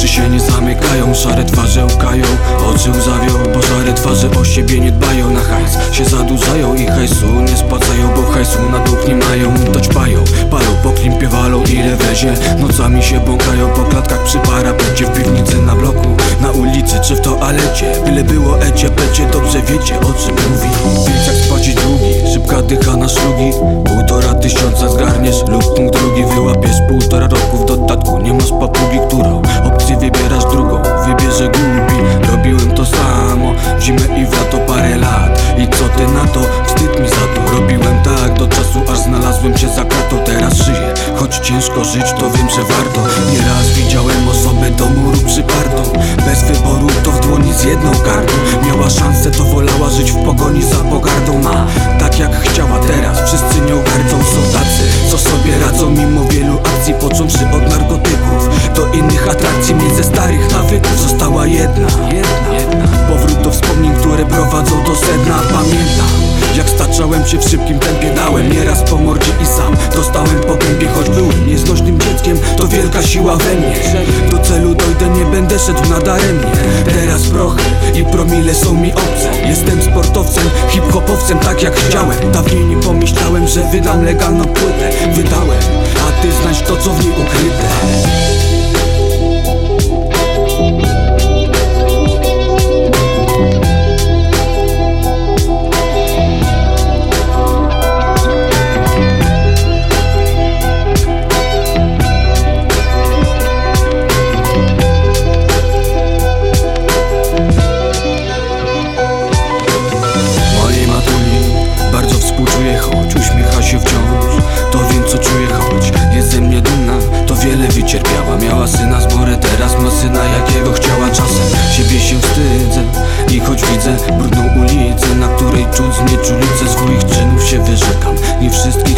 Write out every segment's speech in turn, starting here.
Oczy się nie zamykają, szare twarze łkają Oczy łzawią, bo szare twarze o siebie nie dbają. Na hajs się zadłużają i hajsu nie spłacają Bo hajsu na dług nie mają, to ćpają Palą po klimpie, walą ile wezie. Nocami się błąkają po klatkach przy parapecie W piwnicy, na bloku, na ulicy czy w toalecie. Byle było ecie, pecie, dobrze wiecie o czym mówi. Wilczak spłacić długi, szybka dycha na szlugi. Półtora tysiąca zgra ciężko żyć, to wiem, że warto. Nieraz widziałem osobę do muru przypartą. Bez wyboru to w dłoni z jedną kartą. Miała szansę, to wolała żyć w pogoni za pogardą. Ma tak jak chciała teraz, wszyscy nią gardzą Są tacy, co sobie radzą mimo wielu akcji Począwszy od narkotyków do innych atrakcji ze starych nawyków została jedna. Jak staczałem się w szybkim tempie Dałem nieraz po mordzie i sam dostałem po gębie Choć byłem nieznośnym dzieckiem, to wielka siła we mnie. Do celu dojdę, nie będę szedł nadaremnie Teraz prochy i promile są mi obce. Jestem sportowcem, hip-hopowcem tak jak chciałem. Dawniej nie pomyślałem, że wydam legalną płytę. Wydałem, a ty znajdź to co w niej ukryte Mojej matuli bardzo współczuję, choć uśmiecha się wciąż. To wiem co czuję, choć jest ze mnie dumna. To wiele wycierpiała, miała syna z morę Teraz ma syna jakiego chciała czasem. Siebie się wstydzę i choć widzę brudną ulicę Na której czuć znieczulicę swoich czynów się wyrzekam. Nie wszystkich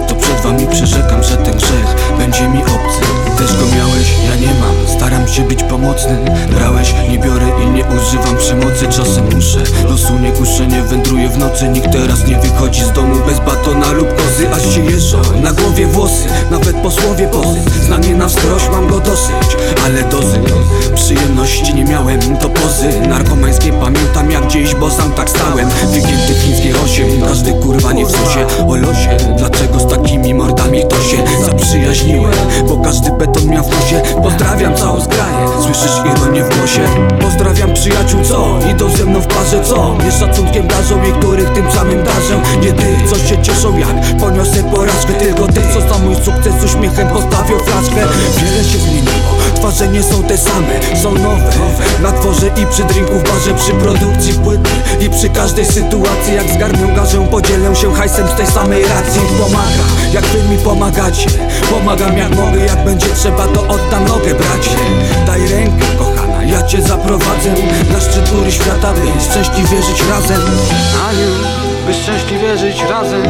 Brałeś, nie biorę i nie używam przemocy. Czasem muszę, losu nie kuszę, nie wędruję w nocy. Nikt teraz nie wychodzi z domu bez batona lub kozy Aż się jeżdżą, na głowie włosy, nawet posłowie pozy Znanie na wskroś, mam go dosyć, ale dozy Przyjemności nie miałem, to pozy Narkomańskie pamiętam jak gdzieś, bo sam tak stałem. Wygięty chińskie osiem, każdy kurwa nie w sosie. O losie, dlaczego z takimi mordami to się zaprzyjaźniłem Bo każdy beton miał w nosie Pozdrawiam całą zgraję, słyszysz ironię w głosie? Pozdrawiam przyjaciół, co? Idą ze mną w parze, co? Mnie szacunkiem darzą i których tym samym darzę Nie tych, co się cieszą jak poniosę porażkę Tylko tych, co za mój sukces uśmiechem postawią twarze nie są te same, są nowe Na dworze i przy drinku w barze, przy produkcji płyty I przy każdej sytuacji, jak zgarnią garzę Podzielę się hajsem z tej samej racji. Pomaga, jak wy mi pomagacie. Pomagam jak mogę, jak będzie trzeba to oddam nogę bracie. Daj rękę kochana, ja cię zaprowadzę Na szczyt góry świata, by szczęśliwie żyć razem. Aniu, by szczęśliwie żyć razem